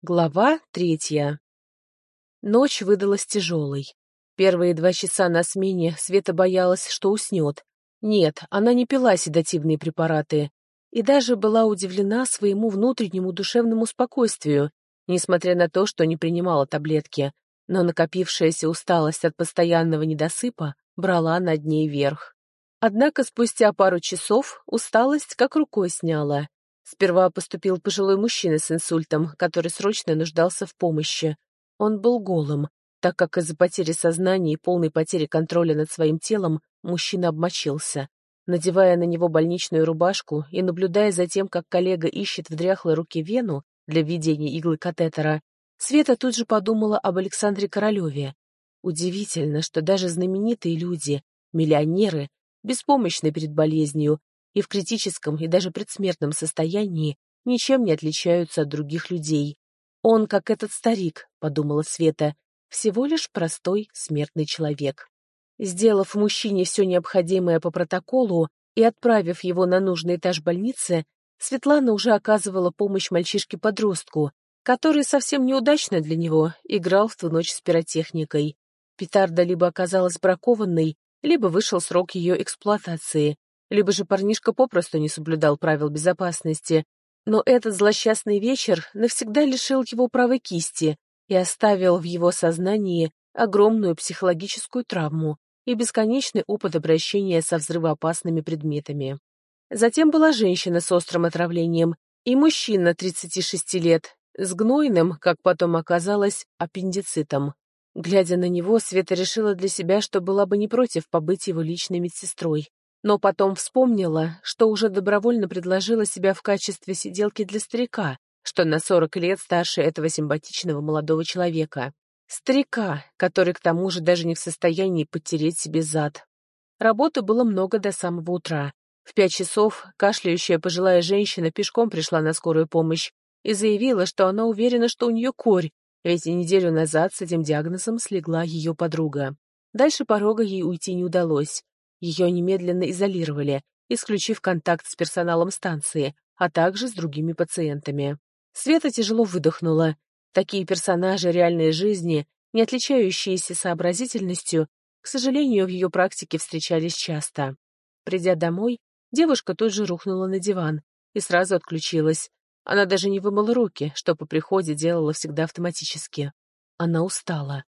Глава третья. Ночь выдалась тяжелой. Первые два часа на смене Света боялась, что уснет. Нет, она не пила седативные препараты. И даже была удивлена своему внутреннему душевному спокойствию, несмотря на то, что не принимала таблетки. Но накопившаяся усталость от постоянного недосыпа брала над ней верх. Однако спустя пару часов усталость как рукой сняла. Сперва поступил пожилой мужчина с инсультом, который срочно нуждался в помощи. Он был голым, так как из-за потери сознания и полной потери контроля над своим телом мужчина обмочился. Надевая на него больничную рубашку и наблюдая за тем, как коллега ищет в дряхлой руке вену для введения иглы катетера, Света тут же подумала об Александре Королеве. Удивительно, что даже знаменитые люди, миллионеры, беспомощны перед болезнью, и в критическом и даже предсмертном состоянии ничем не отличаются от других людей. Он, как этот старик, подумала Света, всего лишь простой смертный человек. Сделав мужчине все необходимое по протоколу и отправив его на нужный этаж больницы, Светлана уже оказывала помощь мальчишке-подростку, который совсем неудачно для него играл в ту ночь с пиротехникой. Петарда либо оказалась бракованной, либо вышел срок ее эксплуатации, либо же парнишка попросту не соблюдал правил безопасности. Но этот злосчастный вечер навсегда лишил его правой кисти и оставил в его сознании огромную психологическую травму и бесконечный опыт обращения со взрывоопасными предметами. Затем была женщина с острым отравлением и мужчина 36 лет, с гнойным, как потом оказалось, аппендицитом. Глядя на него, Света решила для себя, что была бы не против побыть его личной медсестрой но потом вспомнила, что уже добровольно предложила себя в качестве сиделки для старика, что на сорок лет старше этого симпатичного молодого человека. Старика, который к тому же даже не в состоянии подтереть себе зад. Работы было много до самого утра. В пять часов кашляющая пожилая женщина пешком пришла на скорую помощь и заявила, что она уверена, что у нее корь, ведь неделю назад с этим диагнозом слегла ее подруга. Дальше порога ей уйти не удалось. Ее немедленно изолировали, исключив контакт с персоналом станции, а также с другими пациентами. Света тяжело выдохнула. Такие персонажи реальной жизни, не отличающиеся сообразительностью, к сожалению, в ее практике встречались часто. Придя домой, девушка тут же рухнула на диван и сразу отключилась. Она даже не вымыла руки, что по приходе делала всегда автоматически. Она устала.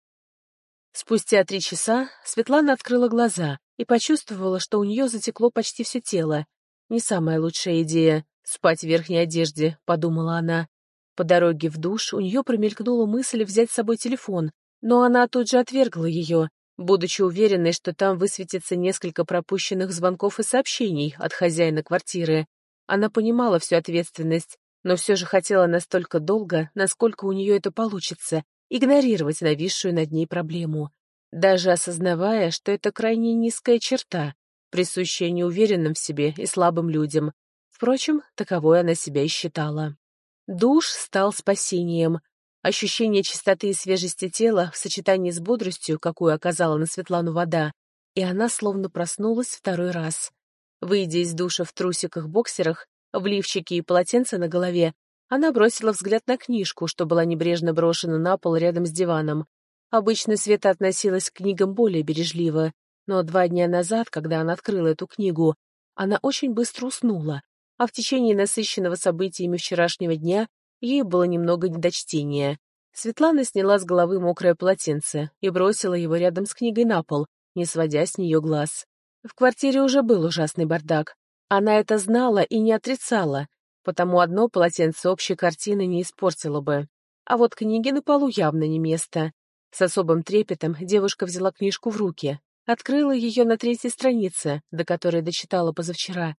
Спустя три часа Светлана открыла глаза и почувствовала, что у нее затекло почти все тело. Не самая лучшая идея — спать в верхней одежде, — подумала она. По дороге в душ у нее промелькнула мысль взять с собой телефон, но она тут же отвергла ее, будучи уверенной, что там высветится несколько пропущенных звонков и сообщений от хозяина квартиры. Она понимала всю ответственность, но все же хотела настолько долго, насколько у нее это получится, игнорировать нависшую над ней проблему, даже осознавая, что это крайне низкая черта, присущая неуверенным в себе и слабым людям. Впрочем, таковой она себя и считала. Душ стал спасением. Ощущение чистоты и свежести тела в сочетании с бодростью, какую оказала на Светлану вода, и она словно проснулась второй раз. Выйдя из душа в трусиках-боксерах, в лифчике и полотенце на голове, она бросила взгляд на книжку, что была небрежно брошена на пол рядом с диваном. Обычно Света относилась к книгам более бережливо, но два дня назад, когда она открыла эту книгу, она очень быстро уснула, а в течение насыщенного событиями вчерашнего дня ей было немного недочтения. Светлана сняла с головы мокрое полотенце и бросила его рядом с книгой на пол, не сводя с нее глаз. В квартире уже был ужасный бардак. Она это знала и не отрицала, потому одно полотенце общей картины не испортило бы. А вот книги на полу явно не место. С особым трепетом девушка взяла книжку в руки, открыла ее на третьей странице, до которой дочитала позавчера,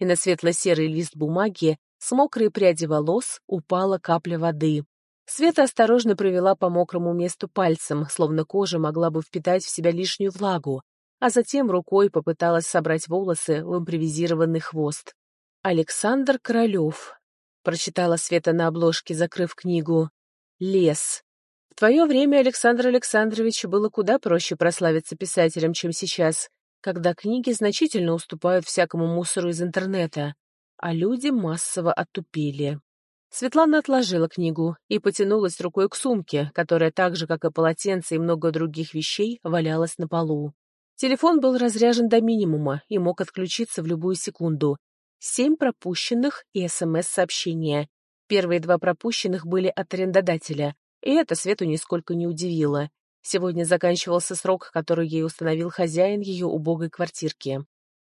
и на светло-серый лист бумаги с мокрой пряди волос упала капля воды. Света осторожно провела по мокрому месту пальцем, словно кожа могла бы впитать в себя лишнюю влагу, а затем рукой попыталась собрать волосы в импровизированный хвост. «Александр Королев», — прочитала Света на обложке, закрыв книгу. «Лес». В твое время, Александр Александрович, было куда проще прославиться писателем, чем сейчас, когда книги значительно уступают всякому мусору из интернета, а люди массово оттупели. Светлана отложила книгу и потянулась рукой к сумке, которая так же, как и полотенце и много других вещей, валялась на полу. Телефон был разряжен до минимума и мог отключиться в любую секунду. Семь пропущенных и СМС-сообщения. Первые два пропущенных были от арендодателя, и это Свету нисколько не удивило. Сегодня заканчивался срок, который ей установил хозяин ее убогой квартирки.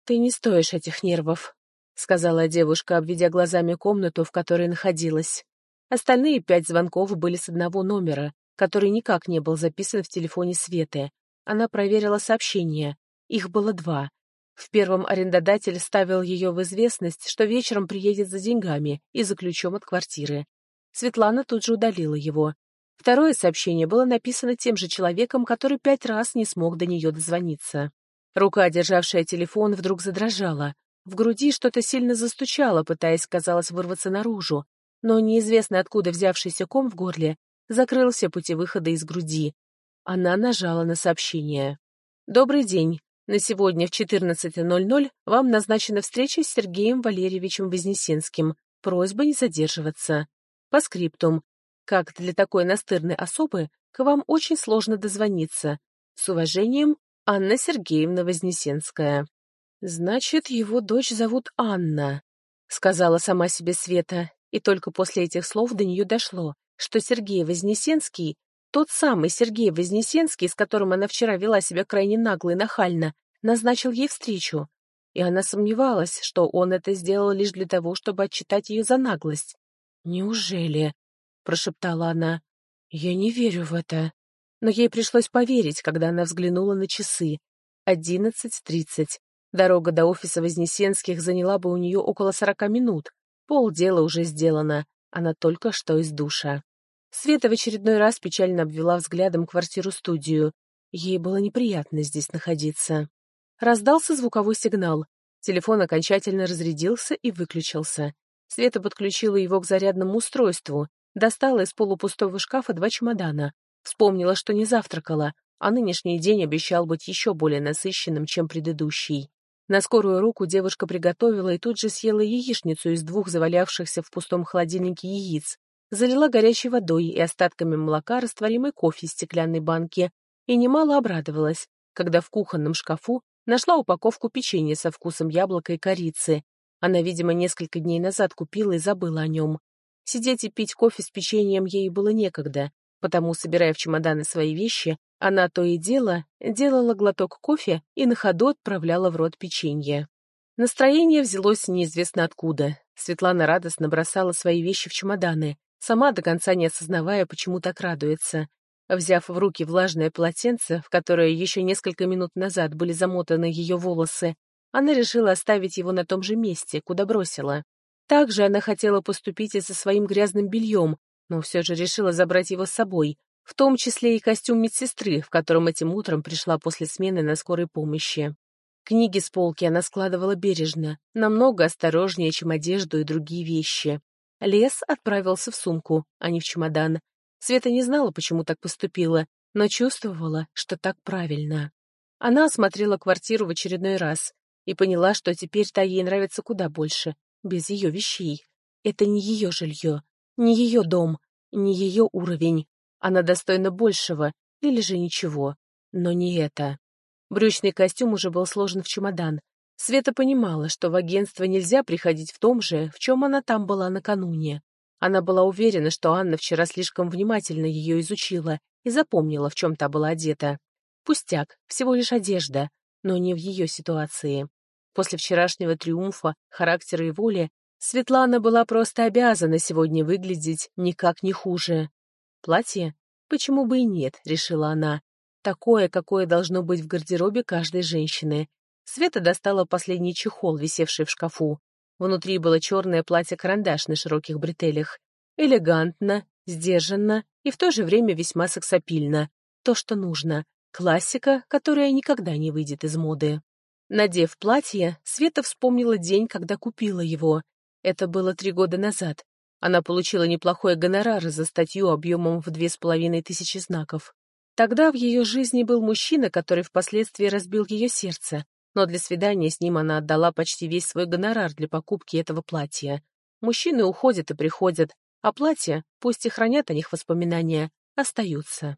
«Ты не стоишь этих нервов», — сказала девушка, обведя глазами комнату, в которой находилась. Остальные пять звонков были с одного номера, который никак не был записан в телефоне Светы. Она проверила сообщения. Их было два. В первом арендодатель ставил ее в известность, что вечером приедет за деньгами и за ключом от квартиры. Светлана тут же удалила его. Второе сообщение было написано тем же человеком, который пять раз не смог до нее дозвониться. Рука, державшая телефон, вдруг задрожала. В груди что-то сильно застучало, пытаясь, казалось, вырваться наружу, но неизвестно откуда взявшийся ком в горле закрыл все пути выхода из груди. Она нажала на сообщение. «Добрый день. На сегодня в 14.00 вам назначена встреча с Сергеем Валерьевичем Вознесенским. Просьба не задерживаться. По скриптум. Как для такой настырной особы, к вам очень сложно дозвониться. С уважением, Анна Сергеевна Вознесенская. «Значит, его дочь зовут Анна», — сказала сама себе Света, и только после этих слов до нее дошло, что Сергей Вознесенский, тот самый Сергей Вознесенский, с которым она вчера вела себя крайне нагло и нахально, назначил ей встречу. И она сомневалась, что он это сделал лишь для того, чтобы отчитать ее за наглость. «Неужели?» — прошептала она. «Я не верю в это». Но ей пришлось поверить, когда она взглянула на часы. Одиннадцать тридцать. Дорога до офиса Вознесенских заняла бы у нее около сорока минут. Пол дела уже сделано. Она только что из душа. Света в очередной раз печально обвела взглядом квартиру-студию. Ей было неприятно здесь находиться. Раздался звуковой сигнал. Телефон окончательно разрядился и выключился. Света подключила его к зарядному устройству, достала из полупустого шкафа два чемодана. Вспомнила, что не завтракала, а нынешний день обещал быть еще более насыщенным, чем предыдущий. На скорую руку девушка приготовила и тут же съела яичницу из двух завалявшихся в пустом холодильнике яиц, залила горячей водой и остатками молока растворимый кофе из стеклянной банки и немало обрадовалась, когда в кухонном шкафу нашла упаковку печенья со вкусом яблока и корицы. Она, видимо, несколько дней назад купила и забыла о нем. Сидеть и пить кофе с печеньем ей было некогда, потому, собирая в чемоданы свои вещи, она то и дело делала глоток кофе и на ходу отправляла в рот печенье. Настроение взялось неизвестно откуда. Светлана радостно бросала свои вещи в чемоданы, сама до конца не осознавая, почему так радуется. Взяв в руки влажное полотенце, в которое еще несколько минут назад были замотаны ее волосы, она решила оставить его на том же месте, куда бросила. Также она хотела поступить и со своим грязным бельем, но все же решила забрать его с собой, в том числе и костюм медсестры, в котором этим утром пришла после смены на скорой помощи. Книги с полки она складывала бережно, намного осторожнее, чем одежду и другие вещи. Лес отправился в сумку, а не в чемодан. Света не знала, почему так поступила, но чувствовала, что так правильно. Она осмотрела квартиру в очередной раз и поняла, что теперь та ей нравится куда больше, без ее вещей. Это не ее жилье, не ее дом, не ее уровень. Она достойна большего, или же ничего. Но не это. Брючный костюм уже был сложен в чемодан. Света понимала, что в агентство нельзя приходить в том же, в чем она там была накануне. Она была уверена, что Анна вчера слишком внимательно ее изучила и запомнила, в чем та была одета. Пустяк, всего лишь одежда, но не в ее ситуации. После вчерашнего триумфа, характера и воли Светлана была просто обязана сегодня выглядеть никак не хуже. Платье? Почему бы и нет, решила она. Такое, какое должно быть в гардеробе каждой женщины. Света достала последний чехол, висевший в шкафу. Внутри было черное платье-карандаш на широких бретелях. Элегантно, сдержанно и в то же время весьма сексапильно. То, что нужно. Классика, которая никогда не выйдет из моды. Надев платье, Света вспомнила день, когда купила его. Это было три года назад. Она получила неплохой гонорар за статью объемом в две с половиной тысячи знаков. Тогда в ее жизни был мужчина, который впоследствии разбил ее сердце, но для свидания с ним она отдала почти весь свой гонорар для покупки этого платья. Мужчины уходят и приходят, а платья, пусть и хранят о них воспоминания, остаются.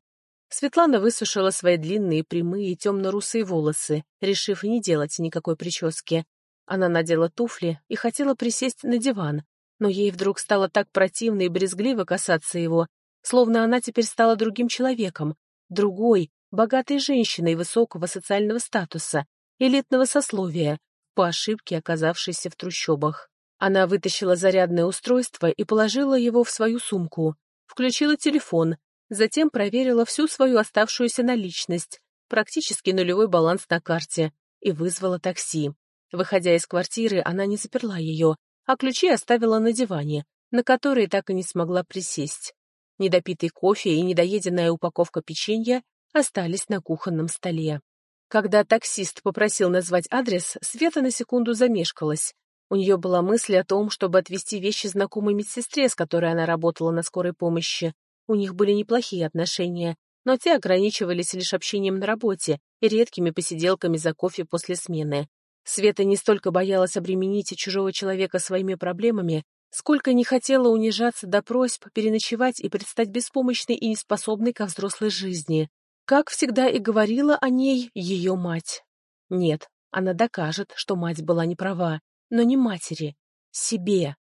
Светлана высушила свои длинные, прямые, темно-русые волосы, решив не делать никакой прически. Она надела туфли и хотела присесть на диван, но ей вдруг стало так противно и брезгливо касаться его, словно она теперь стала другим человеком, другой, богатой женщиной высокого социального статуса, элитного сословия, по ошибке оказавшейся в трущобах. Она вытащила зарядное устройство и положила его в свою сумку, включила телефон, затем проверила всю свою оставшуюся наличность, практически нулевой баланс на карте, и вызвала такси. Выходя из квартиры, она не заперла ее, а ключи оставила на диване, на который так и не смогла присесть. Недопитый кофе и недоеденная упаковка печенья остались на кухонном столе. Когда таксист попросил назвать адрес, Света на секунду замешкалась. У нее была мысль о том, чтобы отвезти вещи знакомой медсестре, с которой она работала на скорой помощи. У них были неплохие отношения, но те ограничивались лишь общением на работе и редкими посиделками за кофе после смены. Света не столько боялась обременить чужого человека своими проблемами, сколько не хотела унижаться до просьб переночевать и предстать беспомощной и неспособной ко взрослой жизни. Как всегда и говорила о ней ее мать. Нет, она докажет, что мать была не права, но не матери, себе.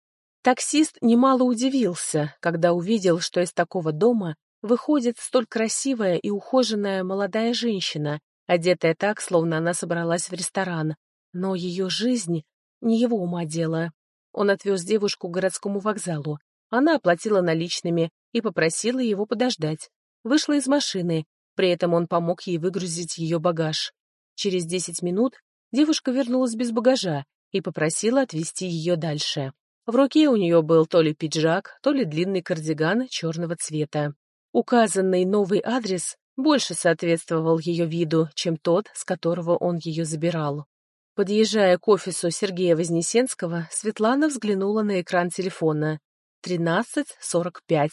Таксист немало удивился, когда увидел, что из такого дома выходит столь красивая и ухоженная молодая женщина, одетая так, словно она собралась в ресторан. Но ее жизнь не его ума дело. Он отвез девушку к городскому вокзалу. Она оплатила наличными и попросила его подождать. Вышла из машины, при этом он помог ей выгрузить ее багаж. Через десять минут девушка вернулась без багажа и попросила отвезти ее дальше. В руке у нее был то ли пиджак, то ли длинный кардиган черного цвета. Указанный новый адрес больше соответствовал ее виду, чем тот, с которого он ее забирал. Подъезжая к офису Сергея Вознесенского, Светлана взглянула на экран телефона. 13.45.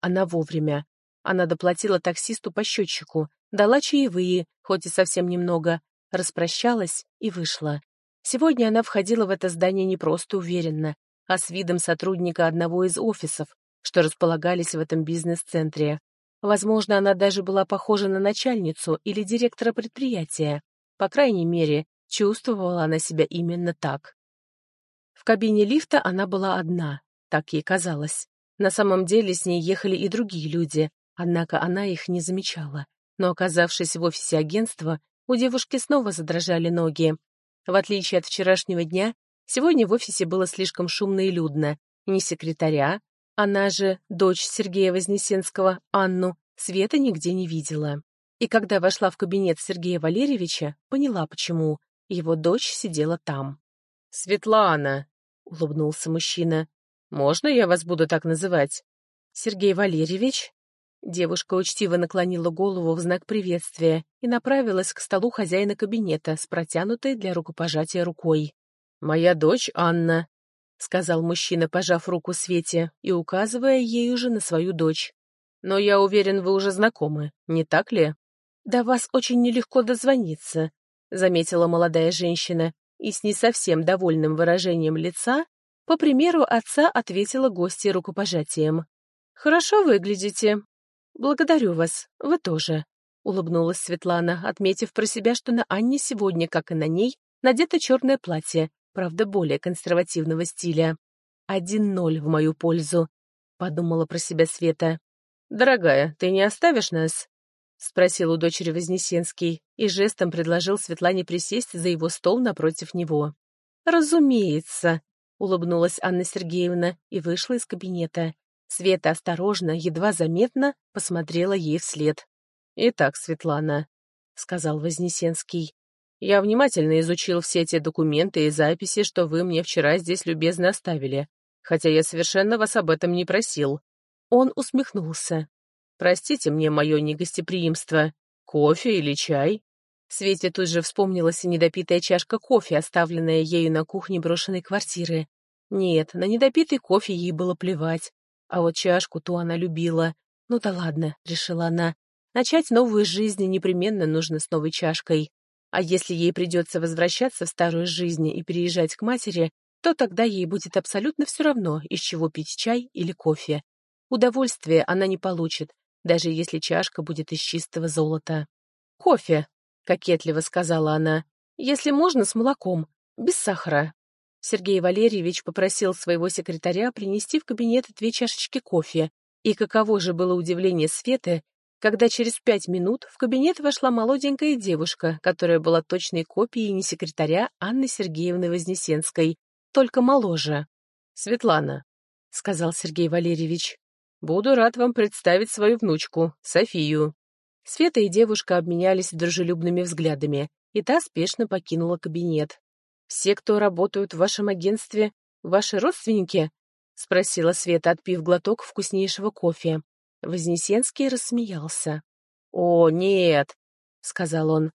Она вовремя. Она доплатила таксисту по счетчику, дала чаевые, хоть и совсем немного, распрощалась и вышла. Сегодня она входила в это здание не просто уверенно, а с видом сотрудника одного из офисов, что располагались в этом бизнес-центре. Возможно, она даже была похожа на начальницу или директора предприятия. По крайней мере, чувствовала она себя именно так. В кабине лифта она была одна, так ей казалось. На самом деле с ней ехали и другие люди, однако она их не замечала. Но, оказавшись в офисе агентства, у девушки снова задрожали ноги. В отличие от вчерашнего дня, Сегодня в офисе было слишком шумно и людно. Ни секретаря, она же, дочь Сергея Вознесенского, Анну, Света нигде не видела. И когда вошла в кабинет Сергея Валерьевича, поняла, почему. Его дочь сидела там. «Светлана!» — улыбнулся мужчина. «Можно я вас буду так называть?» «Сергей Валерьевич?» Девушка учтиво наклонила голову в знак приветствия и направилась к столу хозяина кабинета с протянутой для рукопожатия рукой. «Моя дочь Анна», — сказал мужчина, пожав руку Свете и указывая ей уже на свою дочь. «Но я уверен, вы уже знакомы, не так ли?» «До вас очень нелегко дозвониться», — заметила молодая женщина, и с не совсем довольным выражением лица, по примеру отца, ответила гостья рукопожатием. «Хорошо выглядите. Благодарю вас, вы тоже», — улыбнулась Светлана, отметив про себя, что на Анне сегодня, как и на ней, надето черное платье, правда, более консервативного стиля. «Один ноль в мою пользу», — подумала про себя Света. «Дорогая, ты не оставишь нас?» — спросил у дочери Вознесенский и жестом предложил Светлане присесть за его стол напротив него. «Разумеется», — улыбнулась Анна Сергеевна и вышла из кабинета. Света осторожно, едва заметно, посмотрела ей вслед. «Итак, Светлана», — сказал Вознесенский, я внимательно изучил все те документы и записи, что вы мне вчера здесь любезно оставили, хотя я совершенно вас об этом не просил». Он усмехнулся. «Простите мне мое негостеприимство. Кофе или чай?» Свете тут же вспомнилась недопитая чашка кофе, оставленная ею на кухне брошенной квартиры. Нет, на недопитый кофе ей было плевать. А вот чашку ту она любила. Ну да ладно, решила она. Начать новую жизнь непременно нужно с новой чашкой. А если ей придется возвращаться в старую жизнь и переезжать к матери, то тогда ей будет абсолютно все равно, из чего пить чай или кофе. Удовольствие она не получит, даже если чашка будет из чистого золота. «Кофе», — кокетливо сказала она, — «если можно, с молоком, без сахара». Сергей Валерьевич попросил своего секретаря принести в кабинет две чашечки кофе, и каково же было удивление Светы, когда через пять минут в кабинет вошла молоденькая девушка, которая была точной копией не секретаря Анны Сергеевны Вознесенской, только моложе. «Светлана», — сказал Сергей Валерьевич, — «буду рад вам представить свою внучку, Софию». Света и девушка обменялись дружелюбными взглядами, и та спешно покинула кабинет. «Все, кто работают в вашем агентстве, ваши родственники?» — спросила Света, отпив глоток вкуснейшего кофе. Вознесенский рассмеялся. «О, нет», — сказал он.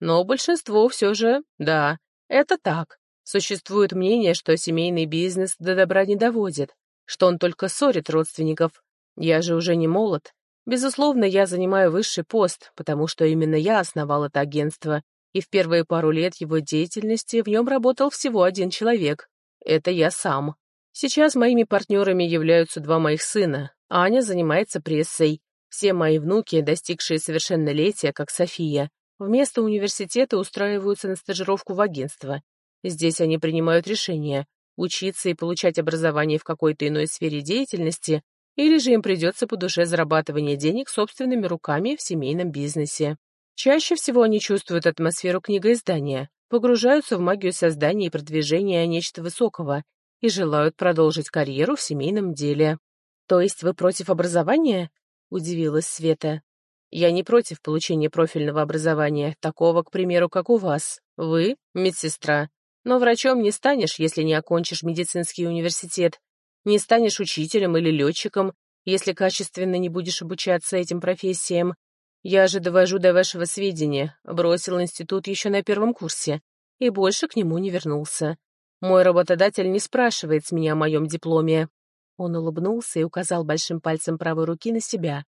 «Но большинство все же, да, это так. Существует мнение, что семейный бизнес до добра не доводит, что он только ссорит родственников. Я же уже не молод. Безусловно, я занимаю высший пост, потому что именно я основал это агентство, и в первые пару лет его деятельности в нем работал всего один человек. Это я сам. Сейчас моими партнерами являются два моих сына, Аня занимается прессой. Все мои внуки, достигшие совершеннолетия, как София, вместо университета устраиваются на стажировку в агентство. Здесь они принимают решения – учиться и получать образование в какой-то иной сфере деятельности, или же им придется по душе зарабатывание денег собственными руками в семейном бизнесе. Чаще всего они чувствуют атмосферу книгоиздания, погружаются в магию создания и продвижения нечто высокого и желают продолжить карьеру в семейном деле. «То есть вы против образования?» — удивилась Света. «Я не против получения профильного образования, такого, к примеру, как у вас. Вы — медсестра. Но врачом не станешь, если не окончишь медицинский университет. Не станешь учителем или летчиком, если качественно не будешь обучаться этим профессиям. Я же довожу до вашего сведения, бросил институт еще на первом курсе и больше к нему не вернулся. Мой работодатель не спрашивает с меня о моем дипломе. Он улыбнулся и указал большим пальцем правой руки на себя.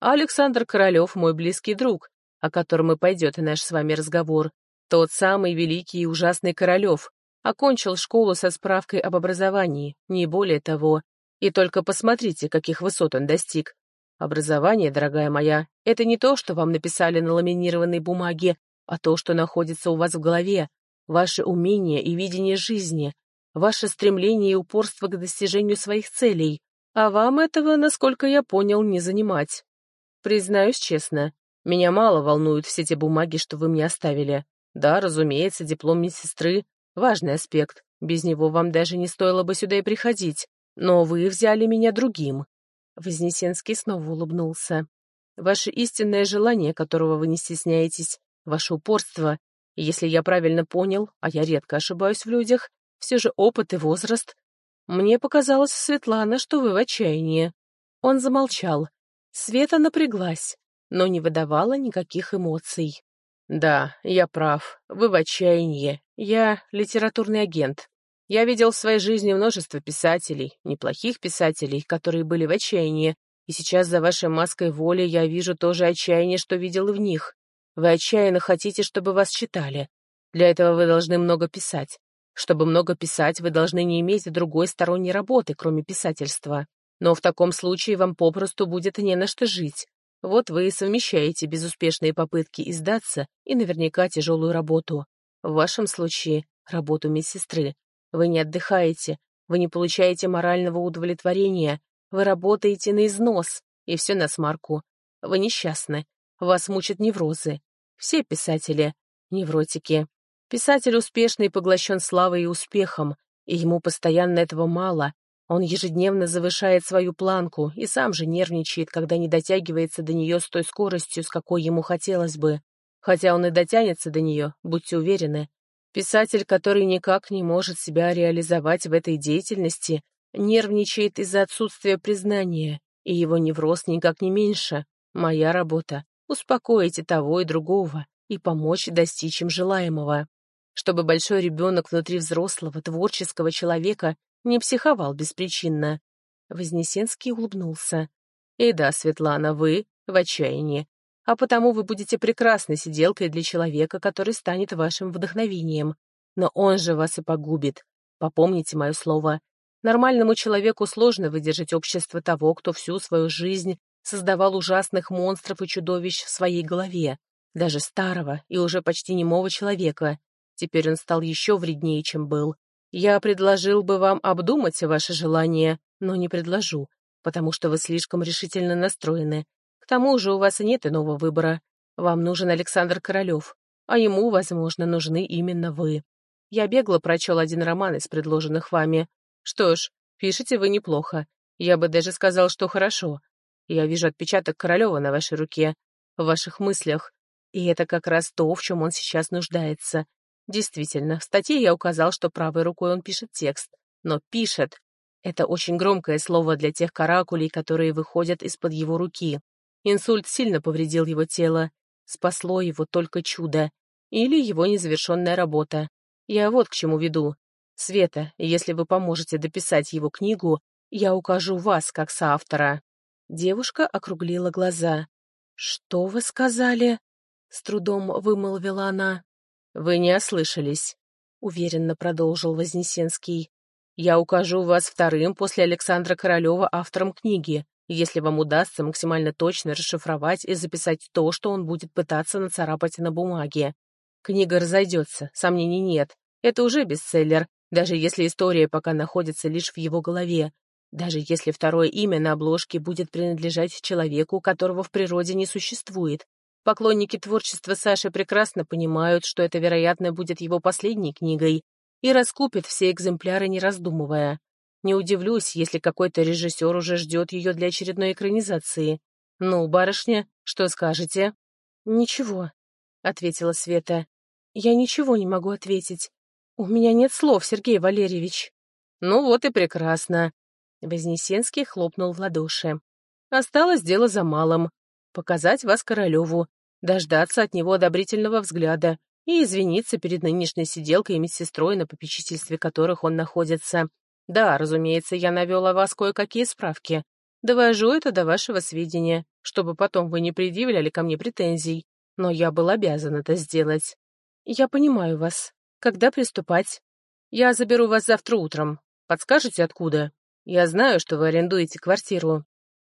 «Александр Королев — мой близкий друг, о котором и пойдет наш с вами разговор. Тот самый великий и ужасный Королев. Окончил школу со справкой об образовании, не более того. И только посмотрите, каких высот он достиг. Образование, дорогая моя, это не то, что вам написали на ламинированной бумаге, а то, что находится у вас в голове, ваше умение и видение жизни, ваше стремление и упорство к достижению своих целей, а вам этого, насколько я понял, не занимать. Признаюсь честно, меня мало волнуют все те бумаги, что вы мне оставили. Да, разумеется, диплом медсестры — важный аспект, без него вам даже не стоило бы сюда и приходить, но вы взяли меня другим. Вознесенский снова улыбнулся. Ваше истинное желание, которого вы не стесняетесь, ваше упорство, если я правильно понял, а я редко ошибаюсь в людях, все же опыт и возраст. Мне показалось, Светлана, что вы в отчаянии. Он замолчал. Света напряглась, но не выдавала никаких эмоций. Да, я прав. Вы в отчаянии. Я литературный агент. Я видел в своей жизни множество писателей, неплохих писателей, которые были в отчаянии, и сейчас за вашей маской воли я вижу то же отчаяние, что видел в них. Вы отчаянно хотите, чтобы вас читали. Для этого вы должны много писать. Чтобы много писать, вы должны не иметь другой сторонней работы, кроме писательства. Но в таком случае вам попросту будет не на что жить. Вот вы и совмещаете безуспешные попытки издаться и наверняка тяжелую работу. В вашем случае — работу медсестры. Вы не отдыхаете, вы не получаете морального удовлетворения, вы работаете на износ, и все на смарку. Вы несчастны, вас мучат неврозы. Все писатели — невротики. Писатель успешный поглощен славой и успехом, и ему постоянно этого мало. Он ежедневно завышает свою планку и сам же нервничает, когда не дотягивается до нее с той скоростью, с какой ему хотелось бы. Хотя он и дотянется до нее, будьте уверены. Писатель, который никак не может себя реализовать в этой деятельности, нервничает из-за отсутствия признания, и его невроз никак не меньше. Моя работа — успокоить и того, и другого, и помочь достичь им желаемого чтобы большой ребенок внутри взрослого, творческого человека не психовал беспричинно. Вознесенский улыбнулся. «И да, Светлана, вы в отчаянии, а потому вы будете прекрасной сиделкой для человека, который станет вашим вдохновением. Но он же вас и погубит. Попомните мое слово. Нормальному человеку сложно выдержать общество того, кто всю свою жизнь создавал ужасных монстров и чудовищ в своей голове, даже старого и уже почти немого человека. Теперь он стал еще вреднее, чем был. Я предложил бы вам обдумать ваше желание, но не предложу, потому что вы слишком решительно настроены. К тому же у вас нет иного выбора. Вам нужен Александр Королев, а ему, возможно, нужны именно вы. Я бегло прочел один роман из предложенных вами, что ж, пишете вы неплохо. Я бы даже сказал, что хорошо. Я вижу отпечаток Королева на вашей руке, в ваших мыслях. И это как раз то, в чем он сейчас нуждается. Действительно, в статье я указал, что правой рукой он пишет текст. Но пишет. Это очень громкое слово для тех каракулей, которые выходят из-под его руки. Инсульт сильно повредил его тело. Спасло его только чудо. Или его незавершенная работа. Я вот к чему веду. Света, если вы поможете дописать его книгу, я укажу вас как соавтора». Девушка округлила глаза. «Что вы сказали?» — с трудом вымолвила она. «Вы не ослышались», — уверенно продолжил Вознесенский. «Я укажу вас вторым после Александра Королева автором книги, если вам удастся максимально точно расшифровать и записать то, что он будет пытаться нацарапать на бумаге. Книга разойдется, сомнений нет. Это уже бестселлер, даже если история пока находится лишь в его голове, даже если второе имя на обложке будет принадлежать человеку, которого в природе не существует. Поклонники творчества Саши прекрасно понимают, что это, вероятно, будет его последней книгой, и раскупят все экземпляры, не раздумывая. Не удивлюсь, если какой-то режиссер уже ждет ее для очередной экранизации. «Ну, барышня, что скажете?» «Ничего», — ответила Света. «Я ничего не могу ответить. «У меня нет слов, Сергей Валерьевич». «Ну вот и прекрасно». Вознесенский хлопнул в ладоши. «Осталось дело за малым. Показать вас Королеву, дождаться от него одобрительного взгляда и извиниться перед нынешней сиделкой и медсестрой, на попечительстве которых он находится. Да, разумеется, я навел о вас кое-какие справки. Довожу это до вашего сведения, чтобы потом вы не предъявляли ко мне претензий. Но я был обязан это сделать. Я понимаю вас, когда приступать? Я заберу вас завтра утром. Подскажете, откуда? Я знаю, что вы арендуете квартиру.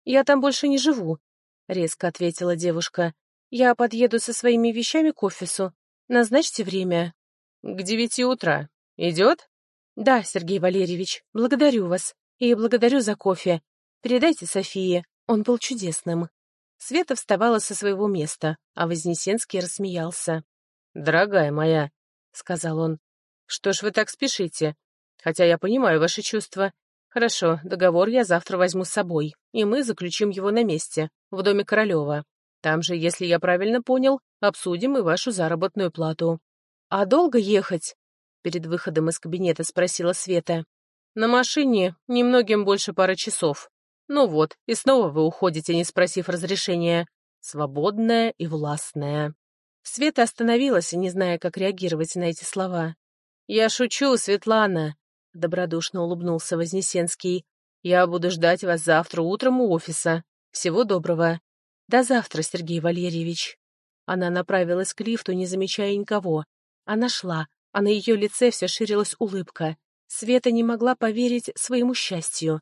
Я там больше не живу, — резко ответила девушка. Я подъеду со своими вещами к офису. Назначьте время. К девяти утра. Идет? Да, Сергей Валерьевич, благодарю вас. И благодарю за кофе. Передайте Софии, он был чудесным. Света вставала со своего места, а Вознесенский рассмеялся. «Дорогая моя, — сказал он. «Что ж вы так спешите? Хотя я понимаю ваши чувства. Хорошо, договор я завтра возьму с собой, и мы заключим его на месте, в доме Королева. Там же, если я правильно понял, обсудим и вашу заработную плату». «А долго ехать?» — перед выходом из кабинета спросила Света. «На машине немногим больше пары часов. Ну вот, и снова вы уходите, не спросив разрешения. Свободная и властная». Света остановилась, не зная, как реагировать на эти слова. «Я шучу, Светлана», — добродушно улыбнулся Вознесенский. «Я буду ждать вас завтра утром у офиса. Всего доброго». «До завтра, Сергей Валерьевич». Она направилась к лифту, не замечая никого. Она шла, а на ее лице все ширилась улыбка. Света не могла поверить своему счастью.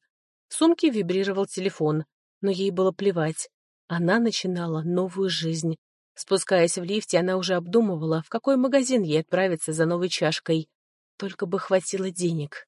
В сумке вибрировал телефон, но ей было плевать. Она начинала новую жизнь. Спускаясь в лифте, она уже обдумывала, в какой магазин ей отправиться за новой чашкой. Только бы хватило денег.